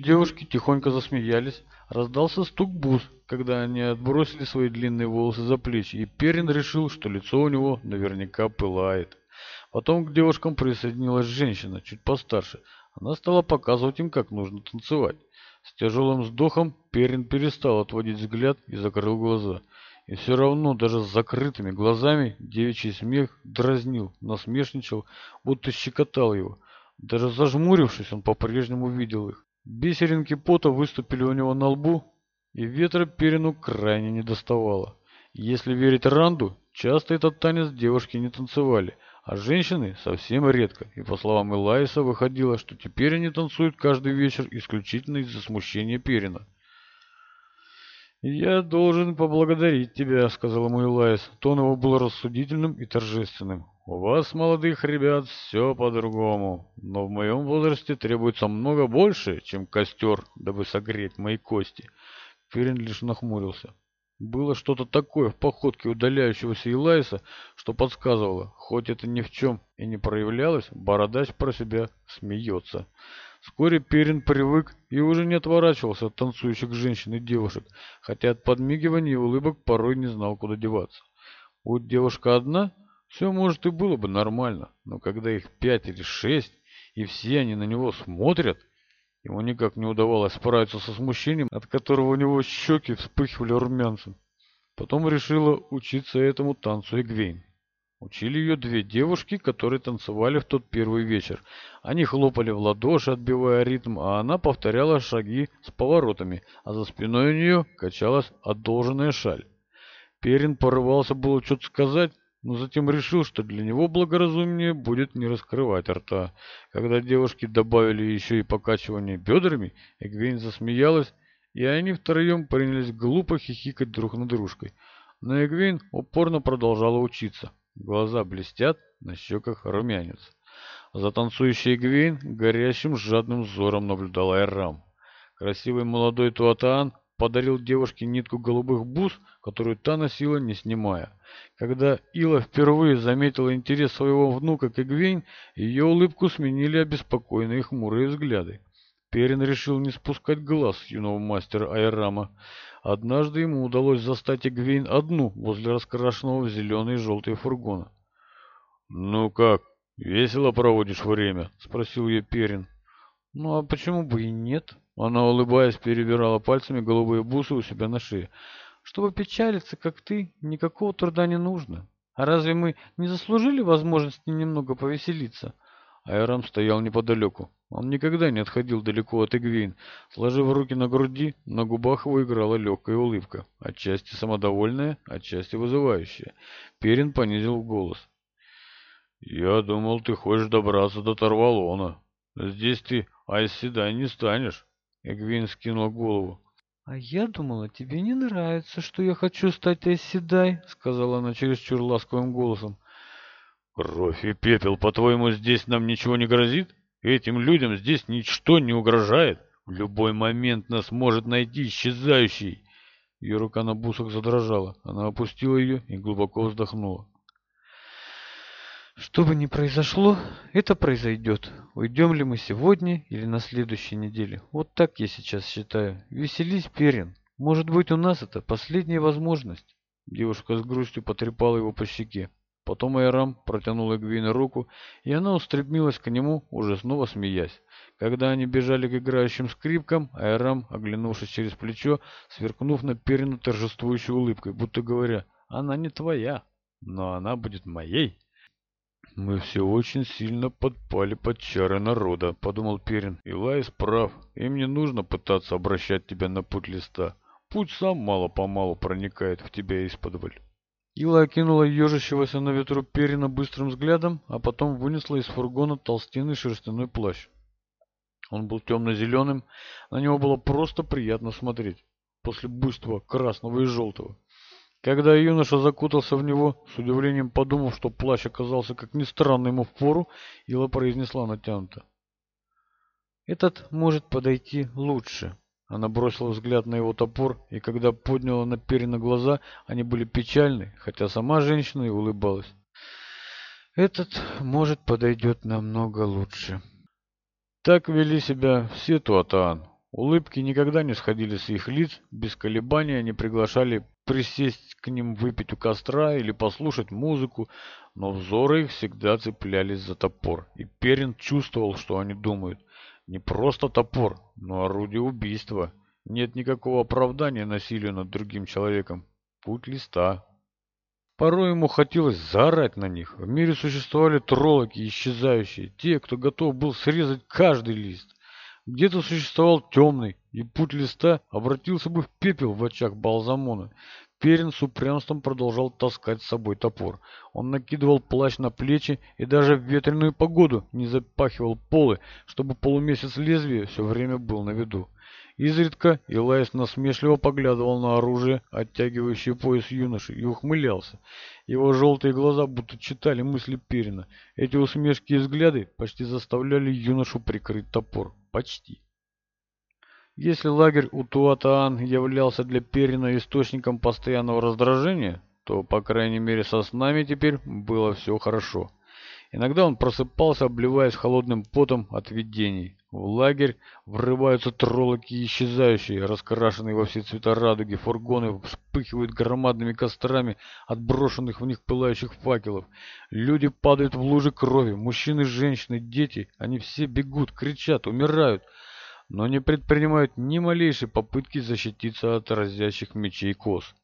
девушки тихонько засмеялись. Раздался стук бус когда они отбросили свои длинные волосы за плечи и перин решил что лицо у него наверняка пылает. Потом к девушкам присоединилась женщина чуть постарше. Она стала показывать им как нужно танцевать. С тяжелым вздохом перин перестал отводить взгляд и закрыл глаза. И все равно даже с закрытыми глазами девичий смех дразнил, насмешничал, будто щекотал его. Даже зажмурившись, он по-прежнему видел их. Бисеринки пота выступили у него на лбу, и ветра Перину крайне не доставало. Если верить Ранду, часто этот танец девушки не танцевали, а женщины совсем редко, и по словам Элайса выходило, что теперь они танцуют каждый вечер исключительно из-за смущения Перина. «Я должен поблагодарить тебя», — сказал ему Элайс. Тон его был рассудительным и торжественным. У вас, молодых ребят, все по-другому, но в моем возрасте требуется много больше, чем костер, дабы согреть мои кости. Ферин лишь нахмурился. Было что-то такое в походке удаляющегося Илайса, что подсказывало, хоть это ни в чем и не проявлялось, бородач про себя смеется. Вскоре Перин привык и уже не отворачивался от танцующих женщин и девушек, хотя от подмигиваний и улыбок порой не знал, куда деваться. Будь девушка одна, все, может, и было бы нормально, но когда их пять или шесть, и все они на него смотрят, ему никак не удавалось справиться со смущением, от которого у него щеки вспыхивали румянцем. Потом решила учиться этому танцу Эгвейн. Учили ее две девушки, которые танцевали в тот первый вечер. Они хлопали в ладоши, отбивая ритм, а она повторяла шаги с поворотами, а за спиной у нее качалась одолженная шаль. Перин порывался было что-то сказать, но затем решил, что для него благоразумнее будет не раскрывать рта. Когда девушки добавили еще и покачивание бедрами, Эгвейн засмеялась, и они втроем принялись глупо хихикать друг над дружкой. Но Эгвейн упорно продолжала учиться. Глаза блестят, на щеках румянец. За танцующей Эгвейн горящим жадным взором наблюдала Эрам. Красивый молодой Туатаан подарил девушке нитку голубых бус, которую та носила, не снимая. Когда Ила впервые заметила интерес своего внука к Игвейн, ее улыбку сменили обеспокоенные хмурые взгляды. Перин решил не спускать глаз с юного мастера Айрама. Однажды ему удалось застать Игвейн одну возле раскрашенного в зеленые и желтый фургона. «Ну как, весело проводишь время?» — спросил ее Перин. «Ну а почему бы и нет?» Она, улыбаясь, перебирала пальцами голубые бусы у себя на шее. «Чтобы печалиться, как ты, никакого труда не нужно. А разве мы не заслужили возможности немного повеселиться?» Айрам стоял неподалеку. Он никогда не отходил далеко от Игвейн. Сложив руки на груди, на губах его играла легкая улыбка, отчасти самодовольная, отчасти вызывающая. Перин понизил голос. «Я думал, ты хочешь добраться до Тарвалона. Здесь ты Айседай не станешь. Эгвин скинул голову. «А я думала, тебе не нравится, что я хочу стать оседай», — сказала она чересчур ласковым голосом. «Кровь и пепел, по-твоему, здесь нам ничего не грозит? Этим людям здесь ничто не угрожает? В любой момент нас может найти исчезающий!» Ее рука на бусах задрожала. Она опустила ее и глубоко вздохнула. Что бы ни произошло, это произойдет. Уйдем ли мы сегодня или на следующей неделе? Вот так я сейчас считаю. Веселись, Перин. Может быть, у нас это последняя возможность. Девушка с грустью потрепала его по щеке. Потом Айрам протянул Эгвейну руку, и она устремилась к нему, уже снова смеясь. Когда они бежали к играющим скрипкам, Айрам, оглянувшись через плечо, сверкнув на Перину торжествующей улыбкой, будто говоря, «Она не твоя, но она будет моей». Мы все очень сильно подпали под чары народа, подумал Перин. Илайс прав, и мне нужно пытаться обращать тебя на путь листа. Путь сам мало-помалу проникает в тебя из исподволь. Ила окинула ежащегося на ветру Перина быстрым взглядом, а потом вынесла из фургона толстенный шерстяной плащ. Он был темно-зеленым, на него было просто приятно смотреть после буйства красного и желтого. Когда юноша закутался в него, с удивлением подумав, что плащ оказался как ни странно ему в пору, Ила произнесла натянуто. «Этот может подойти лучше». Она бросила взгляд на его топор, и когда подняла на перина глаза, они были печальны, хотя сама женщина и улыбалась. «Этот может подойдет намного лучше». Так вели себя все Туатаан, Улыбки никогда не сходили с их лиц, без колебания они приглашали присесть к ним выпить у костра или послушать музыку, но взоры их всегда цеплялись за топор, и Перин чувствовал, что они думают. Не просто топор, но орудие убийства. Нет никакого оправдания насилию над другим человеком. Путь листа. Порой ему хотелось заорать на них. В мире существовали троллоки, исчезающие, те, кто готов был срезать каждый лист. Где-то существовал темный, и путь листа обратился бы в пепел в очах Балзамона. Перин с упрямством продолжал таскать с собой топор. Он накидывал плащ на плечи и даже в ветреную погоду не запахивал полы, чтобы полумесяц лезвия все время был на виду. Изредка Илайс насмешливо поглядывал на оружие, оттягивающее пояс юноши, и ухмылялся. Его желтые глаза будто читали мысли Перина. Эти усмешки и взгляды почти заставляли юношу прикрыть топор. Почти. Если лагерь у Туатаан являлся для Перина источником постоянного раздражения, то, по крайней мере, со снами теперь было все хорошо. Иногда он просыпался, обливаясь холодным потом от видений. В лагерь врываются троллоки исчезающие, раскрашенные во все цвета радуги, фургоны вспыхивают громадными кострами отброшенных в них пылающих факелов. Люди падают в лужи крови, мужчины, женщины, дети, они все бегут, кричат, умирают, но не предпринимают ни малейшей попытки защититься от разящих мечей коз.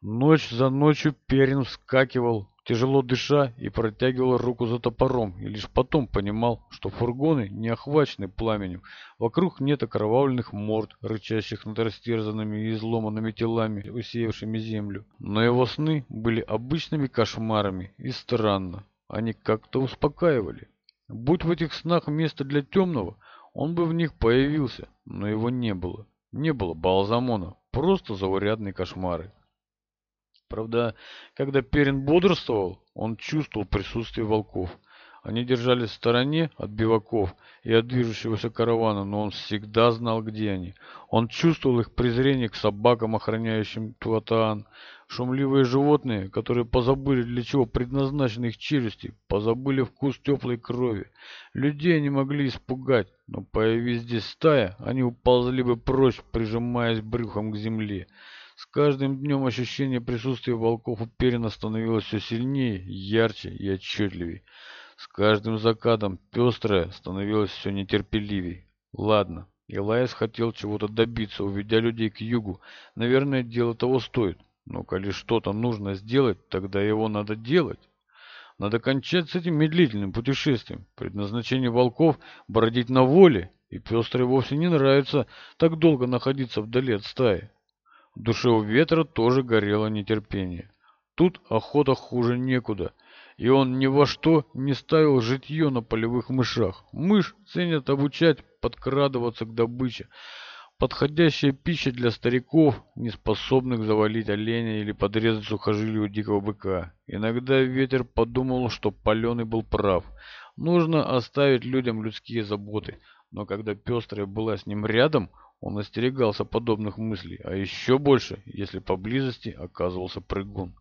Ночь за ночью Перин вскакивал, тяжело дыша и протягивал руку за топором, и лишь потом понимал, что фургоны не охвачены пламенем. Вокруг нет окровавленных морд, рычащих над растерзанными и изломанными телами, усеявшими землю. Но его сны были обычными кошмарами, и странно, они как-то успокаивали. Будь в этих снах место для темного, он бы в них появился, но его не было. Не было Балзамона, просто заурядные кошмары. Правда, когда Перин бодрствовал, он чувствовал присутствие волков. Они держались в стороне от биваков и от движущегося каравана, но он всегда знал, где они. Он чувствовал их презрение к собакам, охраняющим Туатаан. Шумливые животные, которые позабыли, для чего предназначены их челюсти, позабыли вкус теплой крови. Людей они могли испугать, но появись здесь стая, они уползли бы прочь, прижимаясь брюхом к земле. С каждым днем ощущение присутствия волков у Перина становилось все сильнее, ярче и отчетливее. С каждым закатом пестрое становилось все нетерпеливее. Ладно, Илайс хотел чего-то добиться, уведя людей к югу. Наверное, дело того стоит. Но коли что-то нужно сделать, тогда его надо делать. Надо кончать с этим медлительным путешествием. Предназначение волков – бродить на воле, и пестрой вовсе не нравится так долго находиться вдали от стаи. Душе у ветра тоже горело нетерпение. Тут охота хуже некуда, и он ни во что не ставил житье на полевых мышах. Мышь ценят обучать подкрадываться к добыче. Подходящая пища для стариков, не способных завалить оленя или подрезать сухожилию дикого быка. Иногда ветер подумал, что паленый был прав. Нужно оставить людям людские заботы. Но когда пестрая была с ним рядом, он остерегался подобных мыслей, а еще больше, если поблизости оказывался прыгун.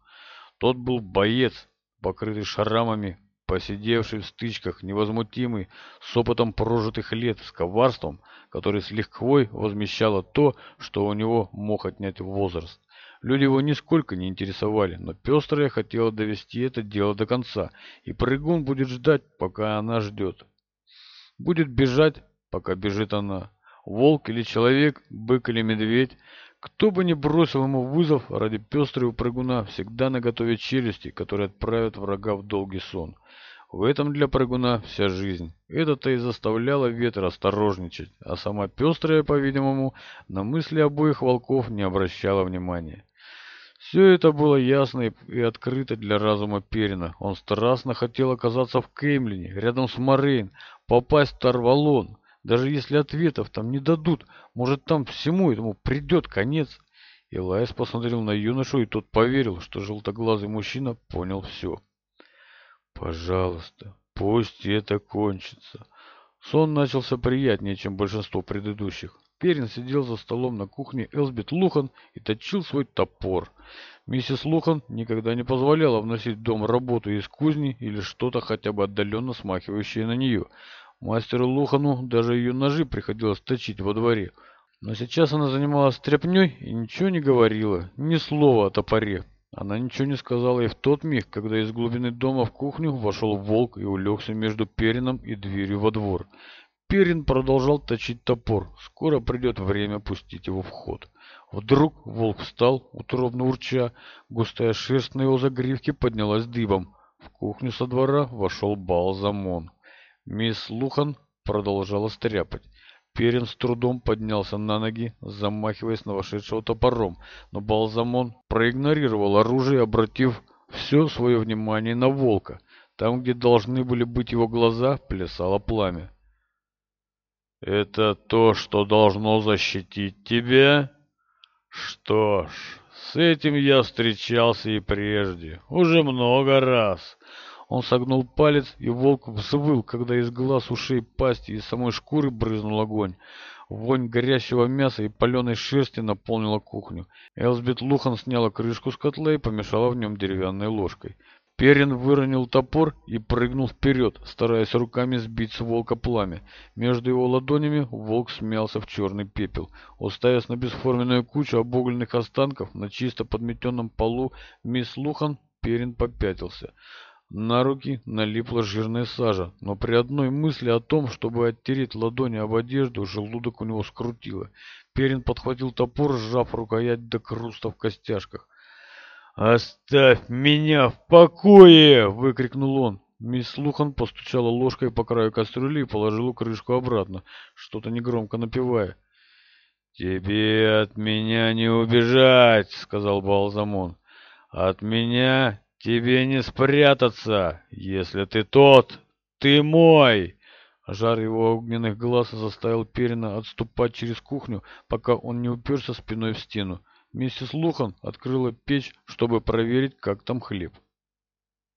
Тот был боец, покрытый шрамами, посидевший в стычках, невозмутимый, с опытом прожитых лет, с коварством, которое с лихвой возмещало то, что у него мог отнять возраст. Люди его нисколько не интересовали, но пестрая хотела довести это дело до конца, и прыгун будет ждать, пока она ждет. Будет бежать, пока бежит она волк или человек, бык или медведь, кто бы ни бросил ему вызов ради пестрого прыгуна, всегда наготове челюсти, которые отправят врага в долгий сон. В этом для прыгуна вся жизнь. Это-то и заставляло ветра осторожничать, а сама пестрая, по-видимому, на мысли обоих волков не обращала внимания. Все это было ясно и открыто для разума Перина. Он страстно хотел оказаться в Кемлине, рядом с Морейн, попасть в Тарвалон. Даже если ответов там не дадут, может там всему этому придет конец. Илайс посмотрел на юношу, и тот поверил, что желтоглазый мужчина понял все. «Пожалуйста, пусть это кончится». Сон начался приятнее, чем большинство предыдущих. Перин сидел за столом на кухне Элсбит Лухан и точил свой топор. Миссис Лухан никогда не позволяла вносить в дом работу из кузни или что-то хотя бы отдаленно смахивающее на нее. Мастеру Лухану даже ее ножи приходилось точить во дворе. Но сейчас она занималась тряпней и ничего не говорила, ни слова о топоре. Она ничего не сказала и в тот миг, когда из глубины дома в кухню вошел волк и улегся между Перином и дверью во двор. Перин продолжал точить топор. Скоро придет время пустить его в ход. Вдруг волк встал, утробно урча. Густая шерсть на его загривке поднялась дыбом. В кухню со двора вошел Балзамон. Мисс Лухан продолжала стряпать. Перин с трудом поднялся на ноги, замахиваясь на вошедшего топором, но Балзамон проигнорировал оружие, обратив все свое внимание на волка. Там, где должны были быть его глаза, плясало пламя. «Это то, что должно защитить тебя?» «Что ж, с этим я встречался и прежде, уже много раз. Он согнул палец, и волк взвыл, когда из глаз, ушей, пасти и самой шкуры брызнул огонь. Вонь горящего мяса и паленой шерсти наполнила кухню. Элсбет Лухан сняла крышку с котла и помешала в нем деревянной ложкой. Перин выронил топор и прыгнул вперед, стараясь руками сбить с волка пламя. Между его ладонями волк смялся в черный пепел. Уставясь на бесформенную кучу обугленных останков на чисто подметенном полу, мисс Лухан Перин попятился на руки налипла жирная сажа, но при одной мысли о том, чтобы оттереть ладони об одежду, желудок у него скрутило. Перин подхватил топор, сжав рукоять до круста в костяшках. «Оставь меня в покое!» — выкрикнул он. Мисс Лухан постучала ложкой по краю кастрюли и положила крышку обратно, что-то негромко напевая. «Тебе от меня не убежать!» — сказал Балзамон. «От меня Тебе не спрятаться, если ты тот, ты мой!» Жар его огненных глаз заставил Перина отступать через кухню, пока он не уперся спиной в стену. Миссис Лухан открыла печь, чтобы проверить, как там хлеб.